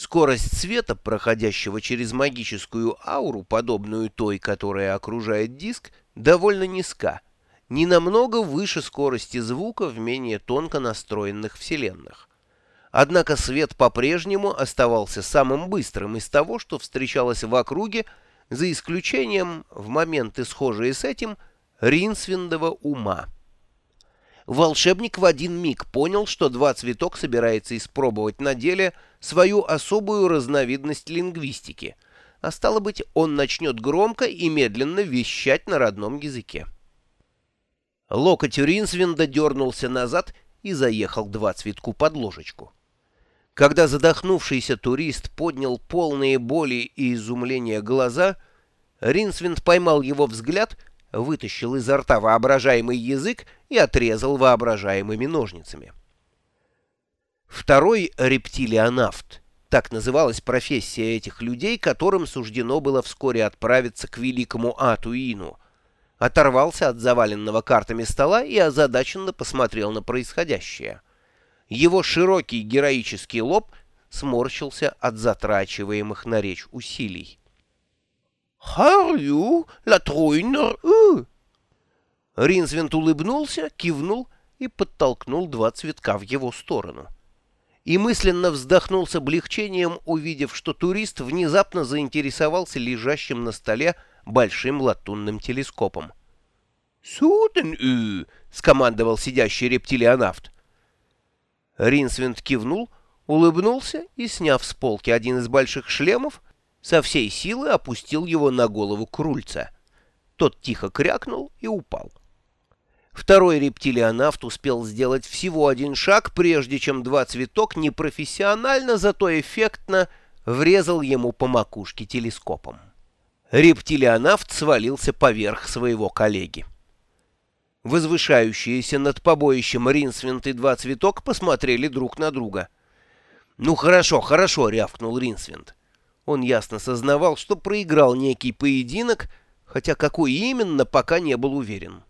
Скорость света, проходящего через магическую ауру, подобную той, которая окружает диск, довольно низка, не намного выше скорости звука в менее тонко настроенных вселенных. Однако свет по-прежнему оставался самым быстрым из того, что встречалось в округе, за исключением, в моменты схожие с этим, Ринсвиндова ума. Волшебник в один миг понял, что два цветок собирается испробовать на деле свою особую разновидность лингвистики, а стало быть, он начнет громко и медленно вещать на родном языке. Локоть Ринсвинда дернулся назад и заехал два цветку под ложечку. Когда задохнувшийся турист поднял полные боли и изумления глаза, Ринсвинд поймал его взгляд — вытащил изо рта воображаемый язык и отрезал воображаемыми ножницами. Второй рептилионавт, так называлась профессия этих людей, которым суждено было вскоре отправиться к великому Атуину, оторвался от заваленного картами стола и озадаченно посмотрел на происходящее. Его широкий героический лоб сморщился от затрачиваемых на речь усилий. «Харю, латруйнер, у!» Ринсвинд улыбнулся, кивнул и подтолкнул два цветка в его сторону. И мысленно вздохнул с облегчением, увидев, что турист внезапно заинтересовался лежащим на столе большим латунным телескопом. «Суден-ü!» — скомандовал сидящий рептилионавт. Ринсвинд кивнул, улыбнулся и, сняв с полки один из больших шлемов, со всей силы опустил его на голову крульца. Тот тихо крякнул и упал. Второй рептилионавт успел сделать всего один шаг, прежде чем два цветок непрофессионально, зато эффектно врезал ему по макушке телескопом. Рептилионавт свалился поверх своего коллеги. Возвышающиеся над побоищем Ринсвинт и два цветок посмотрели друг на друга. «Ну хорошо, хорошо», — рявкнул Ринсвинт. Он ясно сознавал, что проиграл некий поединок, хотя какой именно, пока не был уверен.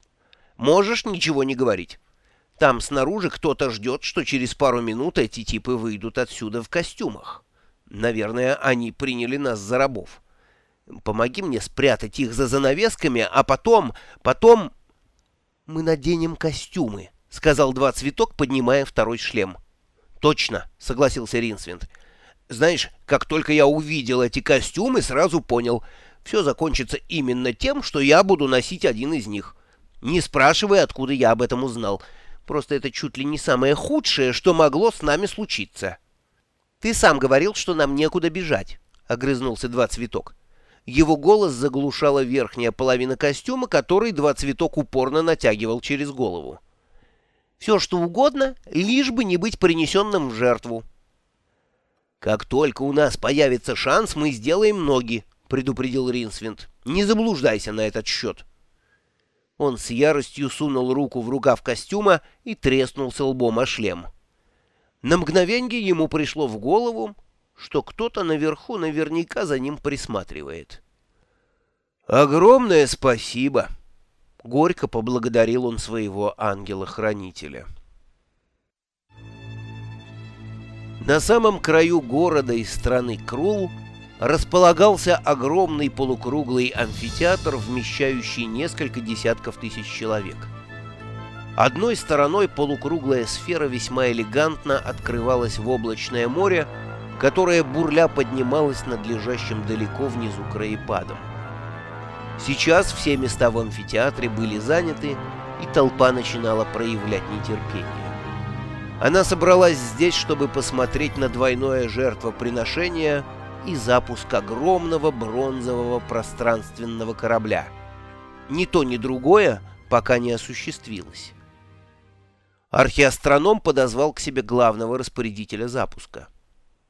Можешь ничего не говорить. Там снаружи кто-то ждет, что через пару минут эти типы выйдут отсюда в костюмах. Наверное, они приняли нас за рабов. Помоги мне спрятать их за занавесками, а потом... потом... Мы наденем костюмы, — сказал два цветок, поднимая второй шлем. — Точно, — согласился Ринсвинд. Знаешь, как только я увидел эти костюмы, сразу понял, все закончится именно тем, что я буду носить один из них. Не спрашивай, откуда я об этом узнал. Просто это чуть ли не самое худшее, что могло с нами случиться. Ты сам говорил, что нам некуда бежать, — огрызнулся Два Цветок. Его голос заглушала верхняя половина костюма, который Два Цветок упорно натягивал через голову. Все, что угодно, лишь бы не быть принесенным в жертву. «Как только у нас появится шанс, мы сделаем ноги», — предупредил Ринсвинд. «Не заблуждайся на этот счет». Он с яростью сунул руку в рукав костюма и треснулся лбом о шлем. На мгновенье ему пришло в голову, что кто-то наверху наверняка за ним присматривает. «Огромное спасибо!» — горько поблагодарил он своего ангела-хранителя. На самом краю города из страны Крул располагался огромный полукруглый амфитеатр, вмещающий несколько десятков тысяч человек. Одной стороной полукруглая сфера весьма элегантно открывалась в облачное море, которое бурля поднималось над лежащим далеко внизу краепадом. Сейчас все места в амфитеатре были заняты, и толпа начинала проявлять нетерпение. Она собралась здесь, чтобы посмотреть на двойное жертвоприношение и запуск огромного бронзового пространственного корабля. Ни то, ни другое пока не осуществилось. Археостроном подозвал к себе главного распорядителя запуска.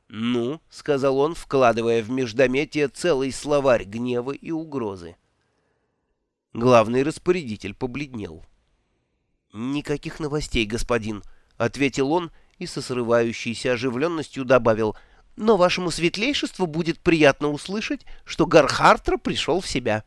«Ну», — сказал он, вкладывая в междометие целый словарь гнева и угрозы. Главный распорядитель побледнел. «Никаких новостей, господин», ответил он и со срывающейся оживленностью добавил, «но вашему светлейшеству будет приятно услышать, что Гархартра пришел в себя».